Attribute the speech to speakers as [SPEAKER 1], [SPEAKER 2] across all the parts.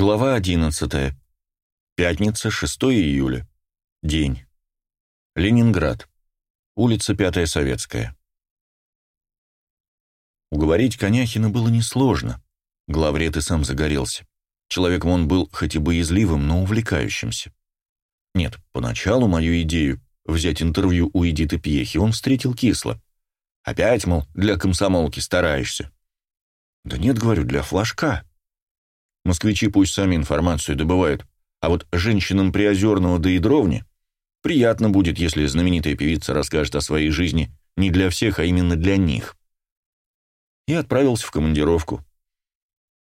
[SPEAKER 1] Глава 11. Пятница, 6 июля. День. Ленинград. Улица Пятая Советская. Уговорить Коняхина было несложно. Главред и сам загорелся. Человеком он был хоть и боязливым, но увлекающимся. Нет, поначалу мою идею взять интервью у Эдиты Пьехи он встретил кисло. Опять, мол, для комсомолки стараешься. Да нет, говорю, для флажка. Москвичи пусть сами информацию добывают, а вот женщинам Приозерного да и Дровни приятно будет, если знаменитая певица расскажет о своей жизни не для всех, а именно для них. И отправился в командировку.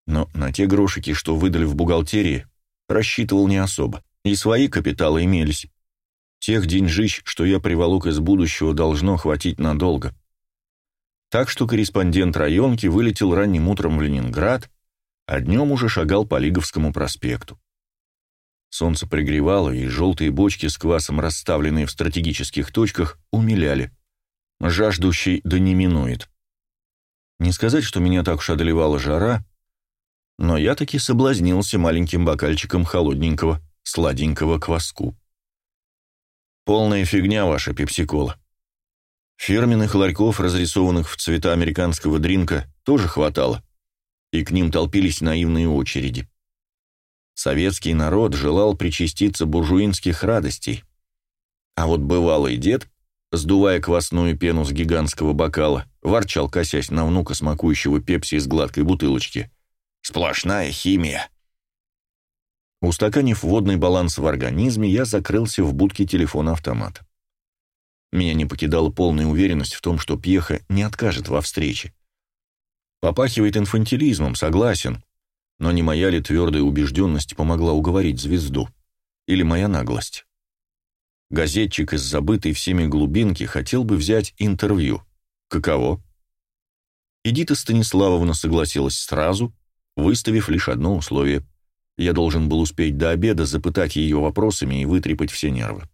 [SPEAKER 1] Но на те грошики, что выдали в бухгалтерии, рассчитывал не особо. И свои капиталы имелись. Тех деньжищ, что я приволок из будущего, должно хватить надолго. Так что корреспондент районки вылетел ранним утром в Ленинград, а днем уже шагал по Лиговскому проспекту. Солнце пригревало, и желтые бочки с квасом, расставленные в стратегических точках, умиляли. Жаждущий да не минует. Не сказать, что меня так уж одолевала жара, но я таки соблазнился маленьким бокальчиком холодненького, сладенького кваску. Полная фигня ваша пепсикола. Фирменных ларьков, разрисованных в цвета американского дринка, тоже хватало и к ним толпились наивные очереди. Советский народ желал причаститься буржуинских радостей. А вот бывалый дед, сдувая квасную пену с гигантского бокала, ворчал, косясь на внука, смакующего пепси из гладкой бутылочки. «Сплошная химия!» Устаканив водный баланс в организме, я закрылся в будке телефона-автомата. Меня не покидала полная уверенность в том, что Пьеха не откажет во встрече. Попахивает инфантилизмом, согласен. Но не моя ли твердая убежденность помогла уговорить звезду? Или моя наглость? Газетчик из забытой всеми глубинки хотел бы взять интервью. Каково? Эдита Станиславовна согласилась сразу, выставив лишь одно условие. Я должен был успеть до обеда запытать ее вопросами и вытрепать все нервы.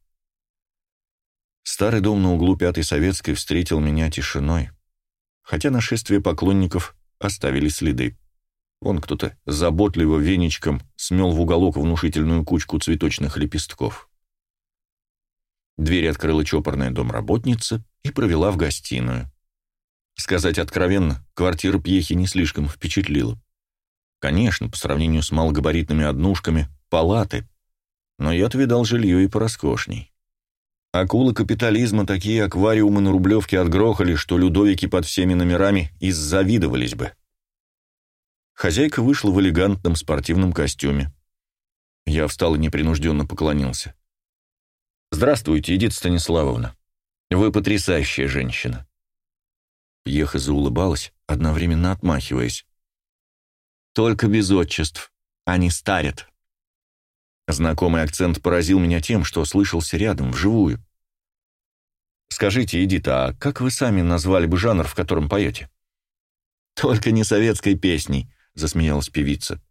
[SPEAKER 1] Старый дом на углу Пятой Советской встретил меня тишиной хотя нашествие поклонников оставили следы. Он кто-то заботливо веничком смел в уголок внушительную кучку цветочных лепестков. Дверь открыла чопорная домработница и провела в гостиную. Сказать откровенно, квартира Пьехи не слишком впечатлила. Конечно, по сравнению с малогабаритными однушками, палаты, но я-то видал жилье и пороскошней. Акулы капитализма такие аквариумы на Рублевке отгрохали, что людовики под всеми номерами иззавидовались бы. Хозяйка вышла в элегантном спортивном костюме. Я встал и непринужденно поклонился. «Здравствуйте, Эдита Станиславовна. Вы потрясающая женщина». Еха заулыбалась, одновременно отмахиваясь. «Только без отчеств. Они старят». Знакомый акцент поразил меня тем, что слышался рядом, вживую. «Скажите, Эдита, а как вы сами назвали бы жанр, в котором поете?» «Только не советской песней», — засмеялась певица.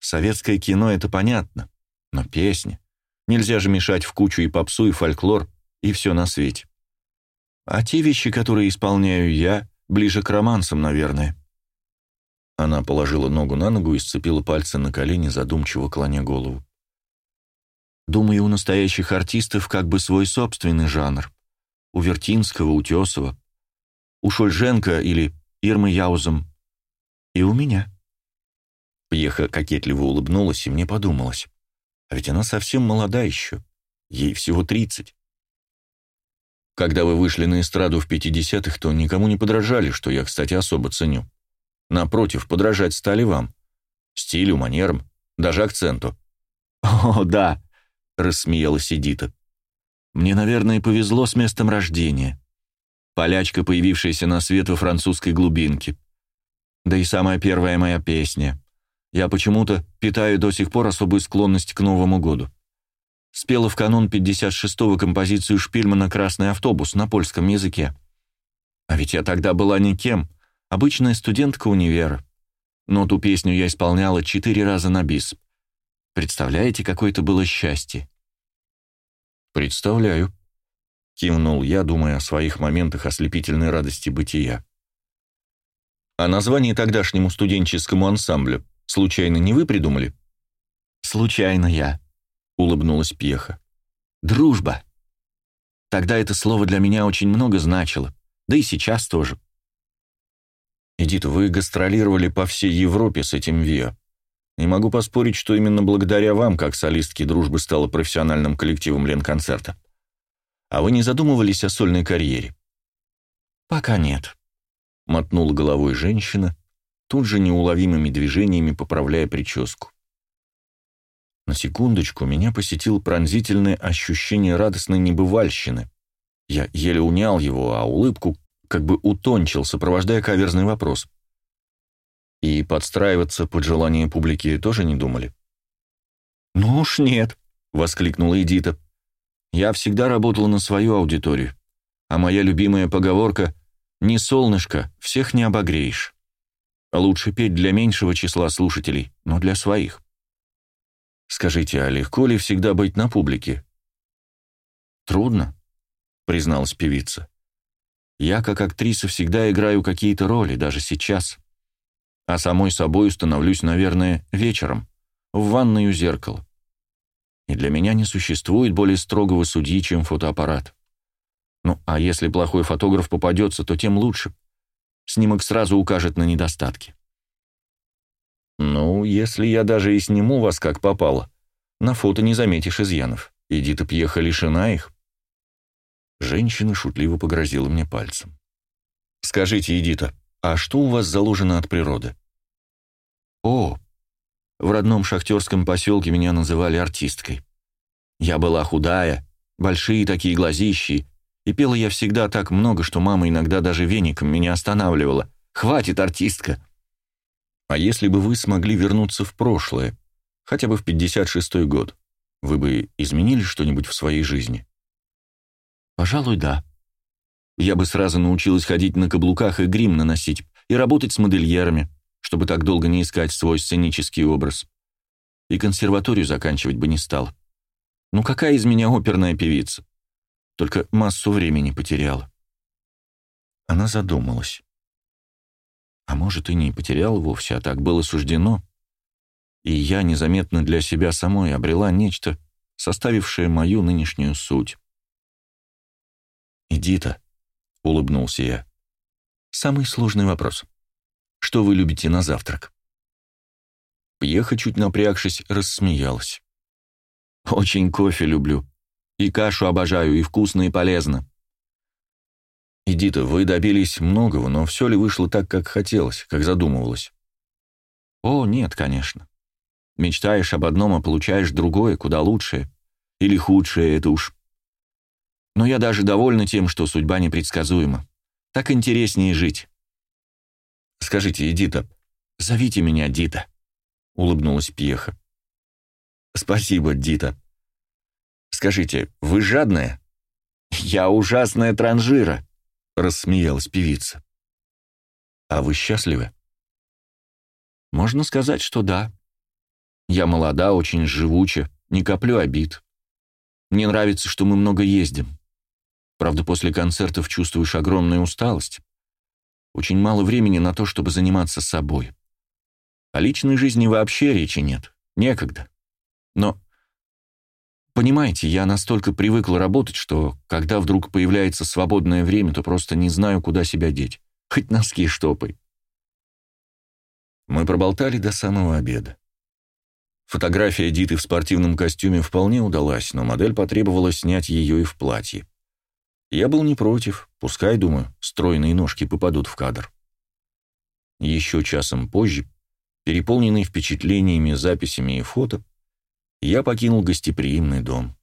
[SPEAKER 1] «Советское кино — это понятно, но песня. Нельзя же мешать в кучу и попсу, и фольклор, и все на свете. А те вещи, которые исполняю я, ближе к романсам, наверное». Она положила ногу на ногу и сцепила пальцы на колени, задумчиво клоня голову. Думаю, у настоящих артистов как бы свой собственный жанр. У Вертинского, у Тесова, у Шульженко или Ирмы Яузом. И у меня. Пьеха кокетливо улыбнулась, и мне подумалось. А ведь она совсем молода еще. Ей всего тридцать. Когда вы вышли на эстраду в 50-х, то никому не подражали, что я, кстати, особо ценю. Напротив, подражать стали вам. Стилю, манерам, даже акценту. «О, да!» Рассмеялась Эдита. «Мне, наверное, повезло с местом рождения. Полячка, появившаяся на свет во французской глубинке. Да и самая первая моя песня. Я почему-то питаю до сих пор особую склонность к Новому году. Спела в канун 56-го композицию Шпильмана «Красный автобус» на польском языке. А ведь я тогда была никем, обычная студентка универа. Но ту песню я исполняла четыре раза на бис. Представляете, какое это было счастье?» «Представляю», — кивнул я, думая о своих моментах ослепительной радости бытия. «А название тогдашнему студенческому ансамблю случайно не вы придумали?
[SPEAKER 2] «Случайно я», — улыбнулась Пьеха. «Дружба. Тогда это слово для меня очень много значило, да и сейчас тоже».
[SPEAKER 1] «Эдит, вы гастролировали по всей Европе с этим ВИА. Не могу поспорить, что именно благодаря вам, как солистки дружбы, стала профессиональным коллективом Ленконцерта. А вы не задумывались о сольной карьере?»
[SPEAKER 2] «Пока нет», —
[SPEAKER 1] мотнула головой женщина, тут же неуловимыми движениями поправляя прическу. На секундочку меня посетило пронзительное ощущение радостной небывальщины. Я еле унял его, а улыбку как бы утончил, сопровождая каверзный вопрос. И подстраиваться под желание публики тоже не думали?
[SPEAKER 2] «Ну уж нет», — воскликнула Эдита. «Я всегда работала на свою аудиторию, а моя любимая поговорка «Не солнышко, всех не обогреешь». Лучше петь для меньшего числа слушателей, но для своих.
[SPEAKER 1] Скажите, а легко ли всегда быть на публике?
[SPEAKER 2] Трудно, призналась певица. Я, как актриса, всегда играю какие-то роли, даже сейчас. А самой собой становлюсь, наверное, вечером, в ванной у. И для меня не существует более строгого судьи, чем фотоаппарат. Ну, а если плохой фотограф попадется, то тем лучше. Снимок сразу укажет на недостатки.
[SPEAKER 1] «Ну, если я даже и сниму вас как попало, на фото не заметишь изъянов. Эдита Пьеха лишена их». Женщина шутливо погрозила мне пальцем. «Скажите, Эдита, а что у вас заложено от природы?»
[SPEAKER 2] «О, в родном шахтерском поселке меня называли артисткой. Я была худая, большие такие глазищи, и пела я всегда так много, что мама иногда даже веником меня останавливала. «Хватит, артистка!»
[SPEAKER 1] А если бы вы смогли вернуться в прошлое, хотя бы в 56-й год, вы бы изменили что-нибудь в своей жизни?
[SPEAKER 2] Пожалуй, да. Я бы сразу научилась ходить на каблуках и грим наносить, и работать с модельерами, чтобы так долго не искать свой сценический образ. И консерваторию заканчивать бы не стал. Ну какая из меня оперная певица? Только массу времени потеряла.
[SPEAKER 1] Она задумалась.
[SPEAKER 2] А может, и не потерял вовсе, а так было суждено. И я незаметно для себя самой обрела нечто, составившее мою нынешнюю суть.
[SPEAKER 1] «Эдита», — улыбнулся я, —
[SPEAKER 2] «самый сложный вопрос. Что вы любите на завтрак?»
[SPEAKER 1] Пьеха, чуть напрягшись, рассмеялась.
[SPEAKER 2] «Очень кофе люблю. И кашу обожаю, и вкусно, и полезно.
[SPEAKER 1] «Эдита, вы добились многого, но все ли вышло так, как хотелось, как задумывалось?»
[SPEAKER 2] «О, нет, конечно. Мечтаешь об одном, а получаешь другое, куда лучшее. Или худшее, это уж. Но я даже довольна тем, что судьба непредсказуема. Так интереснее жить».
[SPEAKER 1] «Скажите, Эдита...»
[SPEAKER 2] «Зовите меня Дита», — улыбнулась Пьеха.
[SPEAKER 1] «Спасибо, Дита. Скажите, вы жадная?»
[SPEAKER 2] «Я ужасная транжира»,
[SPEAKER 1] рассмеялась певица. «А вы счастливы?»
[SPEAKER 2] «Можно сказать, что да. Я молода, очень живуча, не коплю обид. Мне нравится, что мы много ездим. Правда, после концертов чувствуешь огромную усталость. Очень мало времени на то, чтобы заниматься собой. О личной жизни вообще речи нет. Некогда. Но Понимаете, я настолько привыкла работать, что, когда вдруг появляется свободное время, то просто не знаю, куда себя деть. Хоть носки штопай.
[SPEAKER 1] Мы проболтали до самого обеда. Фотография Диты в спортивном костюме вполне удалась, но модель потребовала снять ее и в платье. Я был не против, пускай, думаю, стройные ножки попадут в кадр. Еще часом позже, переполненный впечатлениями, записями и фото, я покинул гостеприимный дом.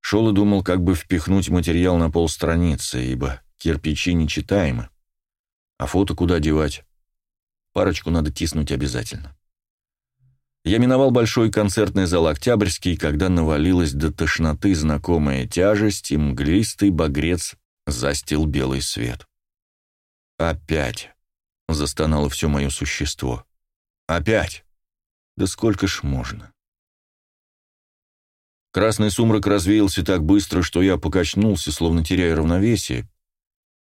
[SPEAKER 1] Шел и думал, как бы впихнуть материал на полстраницы, ибо кирпичи нечитаемы. А фото куда девать? Парочку надо тиснуть обязательно. Я миновал большой концертный зал «Октябрьский», когда навалилась до тошноты знакомая тяжесть, и мглистый багрец застил белый свет. «Опять!» — застонало все мое существо. «Опять! Да сколько ж можно?» Красный сумрак развеялся так быстро, что я покачнулся, словно теряя равновесие,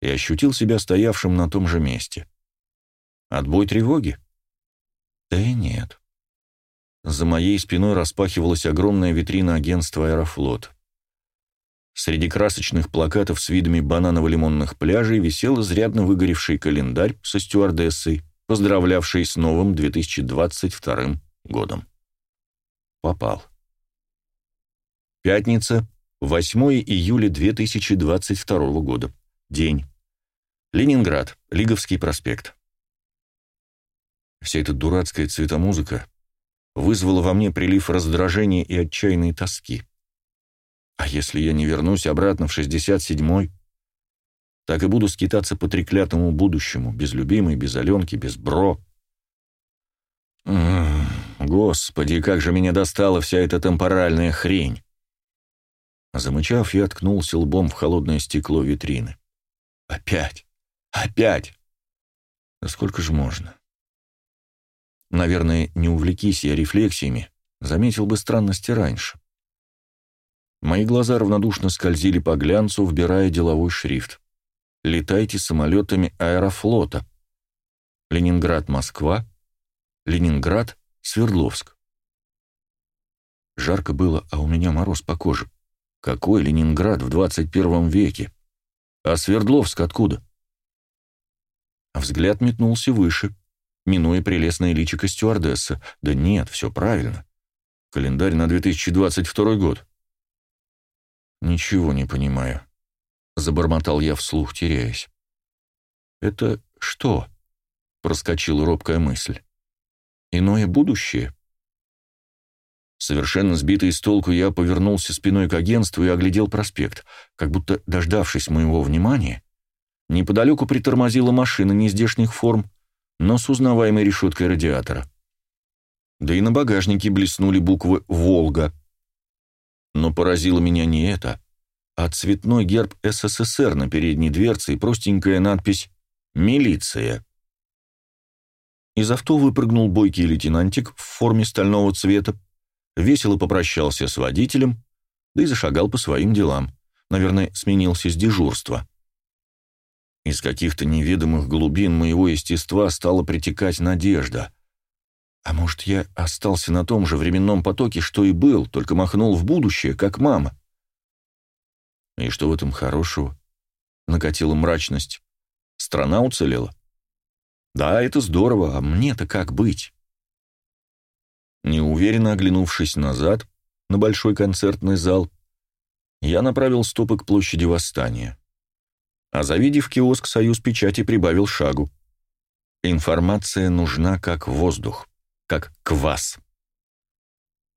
[SPEAKER 1] и ощутил себя стоявшим на том же месте. Отбой тревоги? Да и нет. За моей спиной распахивалась огромная витрина агентства «Аэрофлот». Среди красочных плакатов с видами бананово-лимонных пляжей висел изрядно выгоревший календарь со стюардессой, поздравлявший с новым 2022 годом. Попал. Пятница, 8 июля 2022 года. День. Ленинград, Лиговский проспект. Вся эта дурацкая цветомузыка вызвала во мне прилив раздражения и отчаянной тоски. А если я не вернусь обратно в 67-й, так и буду скитаться по треклятому будущему, без любимой, без Аленки, без Бро. Господи, как же меня достала вся эта темпоральная хрень! Замычав, я ткнулся лбом в холодное стекло витрины. Опять! Опять! Да сколько же можно? Наверное, не увлекись я рефлексиями, заметил бы странности раньше. Мои глаза равнодушно скользили по глянцу, вбирая деловой шрифт. «Летайте самолетами аэрофлота». Ленинград-Москва, Ленинград-Свердловск. Жарко было, а у меня мороз по коже. Какой Ленинград в 21 веке? А Свердловск откуда? Взгляд метнулся выше, минуя прелестное личико стюардесса. Да нет, все правильно. Календарь на 2022 год. «Ничего не понимаю», — забормотал я вслух, теряясь. «Это что?» — проскочила робкая мысль. «Иное будущее?» Совершенно сбитый с толку, я повернулся спиной к агентству и оглядел проспект, как будто, дождавшись моего внимания, неподалеку притормозила машина нездешних форм, но с узнаваемой решеткой радиатора. Да и на багажнике блеснули буквы «Волга», но поразило меня не это, а цветной герб СССР на передней дверце и простенькая надпись «Милиция». Из авто выпрыгнул бойкий лейтенантик в форме стального цвета, весело попрощался с водителем, да и зашагал по своим делам. Наверное, сменился с дежурства. Из каких-то неведомых глубин моего естества стала притекать надежда. А может, я остался на том же временном потоке, что и был, только махнул в будущее, как мама? И что в этом хорошего? Накатила мрачность. Страна уцелела? Да, это здорово, а мне-то как быть? Неуверенно оглянувшись назад, на большой концертный зал, я направил стопы к площади Восстания. А завидев киоск «Союз печати», прибавил шагу. Информация нужна как воздух как квас.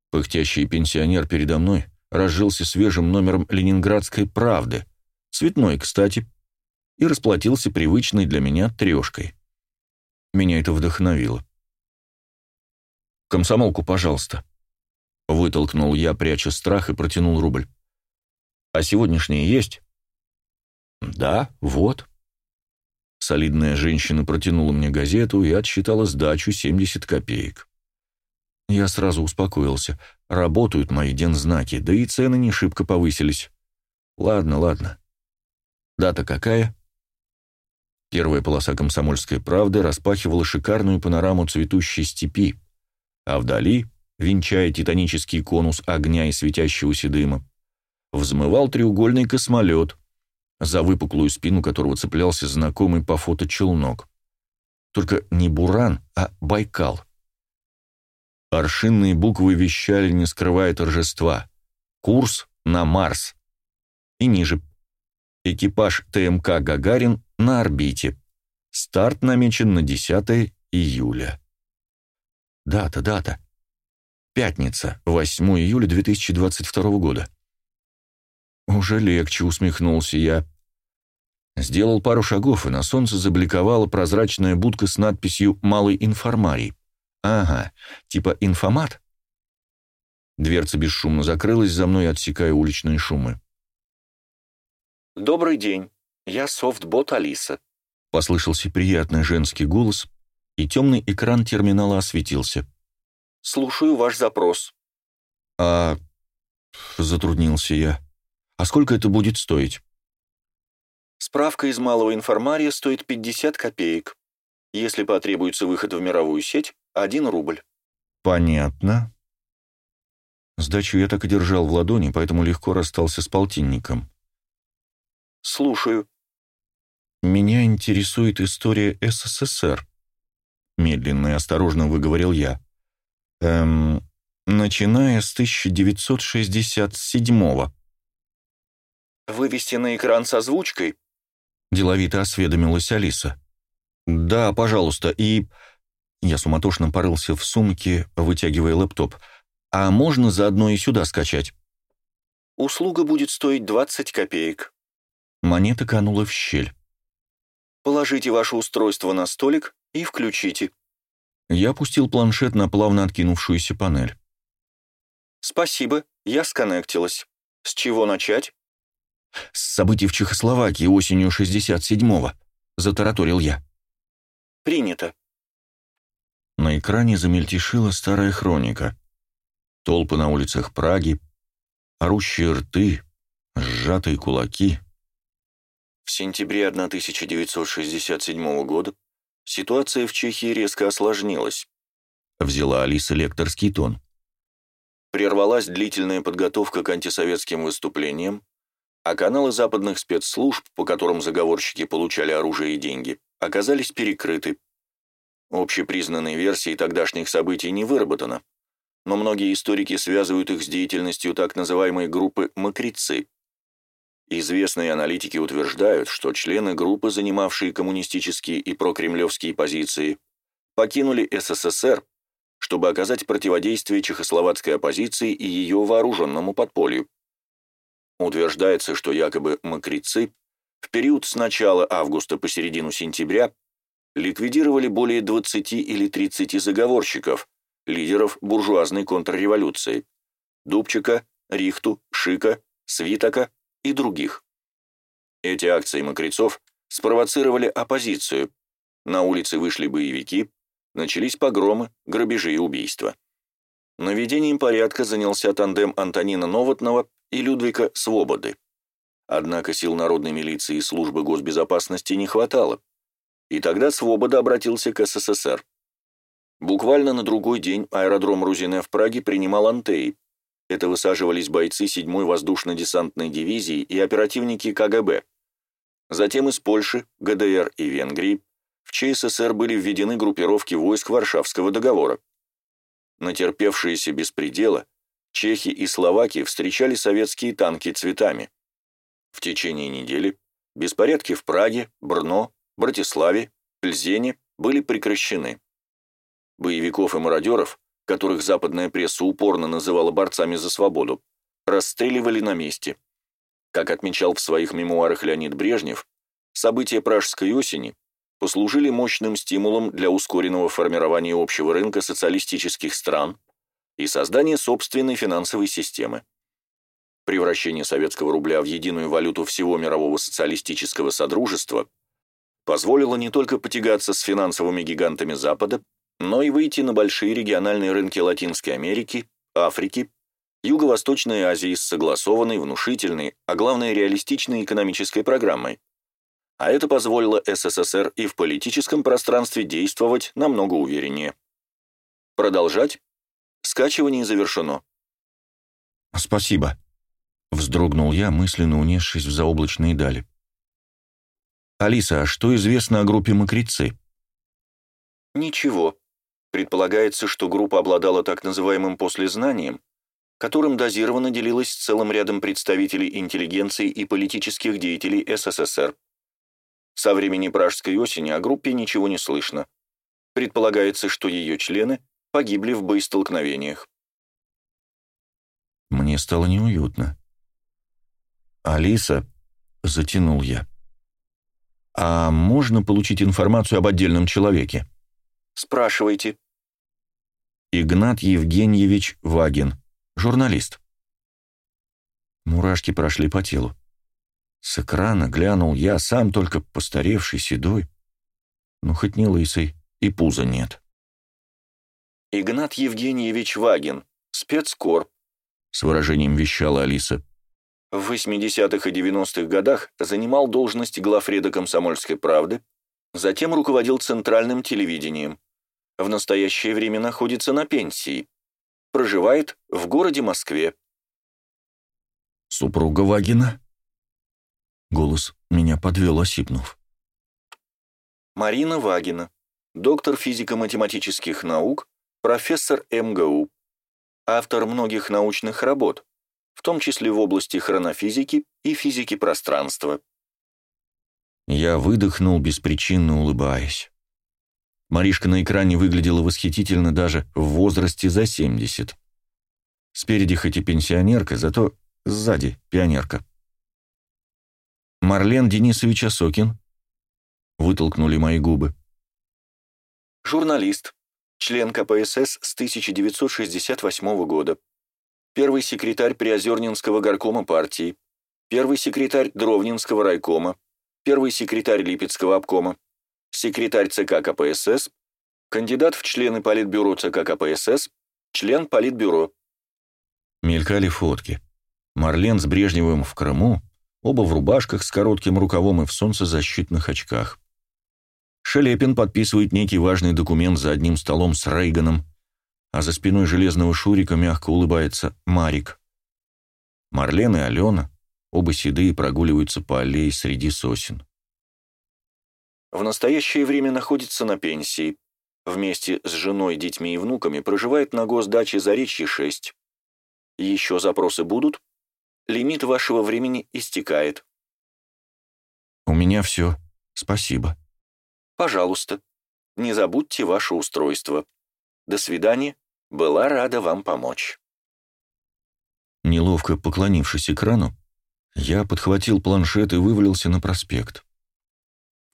[SPEAKER 1] Пыхтящий пенсионер передо мной разжился свежим номером «Ленинградской правды», цветной, кстати, и расплатился привычной для меня трешкой. Меня это вдохновило. «Комсомолку, пожалуйста», — вытолкнул я, пряча страх, и протянул рубль. «А сегодняшние есть?» «Да, вот». Солидная женщина протянула мне газету и отсчитала сдачу 70 копеек. Я сразу успокоился. Работают мои дензнаки, да и цены не шибко повысились. Ладно, ладно. Дата какая? Первая полоса «Комсомольской правды» распахивала шикарную панораму цветущей степи, а вдали, венчая титанический конус огня и светящегося дыма, взмывал треугольный космолет, за выпуклую спину которого цеплялся знакомый по фото челнок. Только не Буран, а Байкал. Аршинные буквы вещали, не скрывая торжества. Курс на Марс. И ниже. Экипаж ТМК «Гагарин» на орбите. Старт намечен на 10 июля. Дата, дата. Пятница, 8 июля 2022 года. Уже легче, усмехнулся я. Сделал пару шагов, и на солнце забликовала прозрачная будка с надписью «Малый информарий». Ага, типа информат? Дверца бесшумно закрылась за мной, отсекая уличные шумы.
[SPEAKER 3] «Добрый день, я софтбот Алиса», —
[SPEAKER 1] послышался приятный женский голос, и темный экран терминала осветился.
[SPEAKER 3] «Слушаю ваш запрос».
[SPEAKER 1] «А...» — затруднился я. «А сколько это будет стоить?»
[SPEAKER 3] Справка из малого информария стоит 50 копеек. Если потребуется выход в мировую сеть, 1 рубль.
[SPEAKER 1] Понятно. Сдачу я так и держал в ладони, поэтому легко расстался с полтинником.
[SPEAKER 3] «Слушаю».
[SPEAKER 1] «Меня интересует история СССР», — медленно и осторожно выговорил я. «Эм, начиная с 1967-го».
[SPEAKER 3] «Вывести на экран с озвучкой?»
[SPEAKER 1] — деловито осведомилась Алиса. «Да, пожалуйста, и...» Я суматошно порылся в сумке, вытягивая лэптоп. «А можно заодно и сюда скачать?»
[SPEAKER 3] «Услуга будет стоить 20 копеек».
[SPEAKER 1] Монета канула в щель.
[SPEAKER 3] «Положите ваше устройство на столик и включите».
[SPEAKER 1] Я опустил планшет на плавно откинувшуюся панель.
[SPEAKER 3] «Спасибо, я сконнектилась. С чего начать?»
[SPEAKER 1] «С событий в Чехословакии осенью 67-го», — затараторил я.
[SPEAKER 3] «Принято».
[SPEAKER 1] На экране замельтешила старая хроника. Толпы на улицах Праги, орущие рты, сжатые кулаки.
[SPEAKER 3] В сентябре 1967 года ситуация в Чехии резко осложнилась.
[SPEAKER 1] Взяла Алиса лекторский тон.
[SPEAKER 3] Прервалась длительная подготовка к антисоветским выступлениям, а каналы западных спецслужб, по которым заговорщики получали оружие и деньги, оказались перекрыты. Общепризнанной версии тогдашних событий не выработано, но многие историки связывают их с деятельностью так называемой группы «мокрецы». Известные аналитики утверждают, что члены группы, занимавшие коммунистические и прокремлевские позиции, покинули СССР, чтобы оказать противодействие чехословацкой оппозиции и ее вооруженному подполью. Утверждается, что якобы мокрецы в период с начала августа по середину сентября ликвидировали более 20 или 30 заговорщиков, лидеров буржуазной контрреволюции – Дубчика, Рихту, Шика, Свитока и других. Эти акции мокрецов спровоцировали оппозицию. На улицы вышли боевики, начались погромы, грабежи и убийства. Наведением порядка занялся тандем Антонина Новотного и Людвика Свободы. Однако сил народной милиции и службы госбезопасности не хватало, и тогда Свобода обратился к СССР. Буквально на другой день аэродром Рузине в Праге принимал антеи. Это высаживались бойцы 7-й воздушно-десантной дивизии и оперативники КГБ. Затем из Польши, ГДР и Венгрии в ЧССР были введены группировки войск Варшавского договора. Натерпевшиеся беспредела, чехи и словаки встречали советские танки цветами. В течение недели беспорядки в Праге, Брно, Братиславе, Пльзене были прекращены. Боевиков и мародеров, которых западная пресса упорно называла борцами за свободу, расстреливали на месте. Как отмечал в своих мемуарах Леонид Брежнев, события Пражской осени послужили мощным стимулом для ускоренного формирования общего рынка социалистических стран и создания собственной финансовой системы. Превращение советского рубля в единую валюту всего мирового социалистического содружества позволило не только потягаться с финансовыми гигантами Запада, но и выйти на большие региональные рынки Латинской Америки, Африки, Юго-Восточной Азии с согласованной, внушительной, а главное реалистичной экономической программой. А это позволило СССР и в политическом пространстве действовать намного увереннее. Продолжать? Скачивание завершено.
[SPEAKER 1] «Спасибо», — вздрогнул я, мысленно унесшись в заоблачные дали. «Алиса, а что известно о группе «Мокрецы»?»
[SPEAKER 3] Ничего. Предполагается, что группа обладала так называемым послезнанием, которым дозированно делилась с целым рядом представителей интеллигенции и политических деятелей СССР. Со времени Пражской осени о группе ничего не слышно. Предполагается, что ее члены погибли в боестолкновениях.
[SPEAKER 1] Мне стало неуютно. «Алиса», — затянул я, — «а можно получить информацию об отдельном человеке?»
[SPEAKER 3] «Спрашивайте».
[SPEAKER 1] Игнат Евгеньевич Вагин, журналист. Мурашки прошли по телу. С экрана глянул я, сам только постаревший, седой. Ну, хоть не лысый, и пуза нет.
[SPEAKER 3] «Игнат Евгеньевич Вагин, спецкорп», —
[SPEAKER 1] с выражением вещала Алиса.
[SPEAKER 3] В 80-х и 90-х годах занимал должность главреда «Комсомольской правды», затем руководил центральным телевидением. В настоящее время находится на пенсии. Проживает в городе Москве.
[SPEAKER 1] Супруга Вагина? Голос меня подвел, осипнув.
[SPEAKER 3] Марина Вагина, доктор физико-математических наук, профессор МГУ, автор многих научных работ, в том числе в области хронофизики и физики пространства.
[SPEAKER 1] Я выдохнул, беспричинно улыбаясь. Маришка на экране выглядела восхитительно даже в возрасте за 70. Спереди хоть и пенсионерка, зато сзади пионерка. Марлен Денисович Осокин. Вытолкнули мои губы.
[SPEAKER 3] Журналист, член КПСС с 1968 года. Первый секретарь Приозернинского горкома партии. Первый секретарь Дровнинского райкома. Первый секретарь Липецкого обкома. Секретарь ЦК КПСС. Кандидат в члены Политбюро ЦК КПСС. Член Политбюро.
[SPEAKER 1] Мелькали фотки. Марлен с Брежневым в Крыму, оба в рубашках с коротким рукавом и в солнцезащитных очках. Шелепин подписывает некий важный документ за одним столом с Рейганом, а за спиной железного Шурика мягко улыбается Марик. Марлен и Алена, оба седые, прогуливаются по аллее среди сосен.
[SPEAKER 3] В настоящее время находится на пенсии. Вместе с женой, детьми и внуками проживает на госдаче Заречье 6. Еще запросы будут? Лимит вашего времени истекает.
[SPEAKER 1] У меня все. Спасибо.
[SPEAKER 3] Пожалуйста, не забудьте ваше устройство. До свидания. Была рада вам помочь.
[SPEAKER 1] Неловко поклонившись экрану, я подхватил планшет и вывалился на проспект.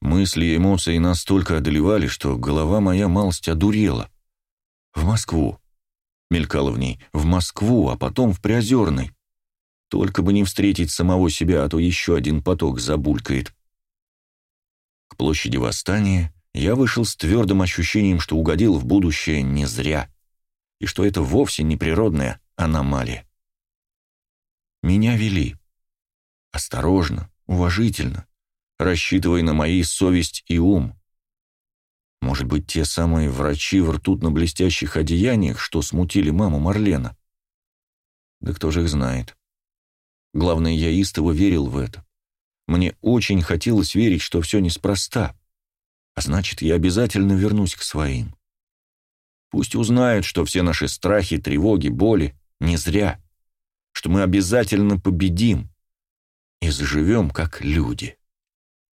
[SPEAKER 1] Мысли и эмоции настолько одолевали, что голова моя малость одурела. В Москву. Мелькала в ней. В Москву, а потом в Приозерный. Только бы не встретить самого себя, а то еще один поток забулькает. Площади Восстания я вышел с твердым ощущением, что угодил в будущее не зря, и что это вовсе не природная аномалия. Меня вели. Осторожно, уважительно, рассчитывая на мои совесть и ум. Может быть, те самые врачи в ртутно-блестящих одеяниях, что смутили маму Марлена? Да кто же их знает? Главное, я истово верил в это. Мне очень хотелось верить, что все неспроста. А значит, я обязательно вернусь к своим. Пусть узнают, что все наши страхи, тревоги, боли не зря, что мы обязательно победим и заживем как люди.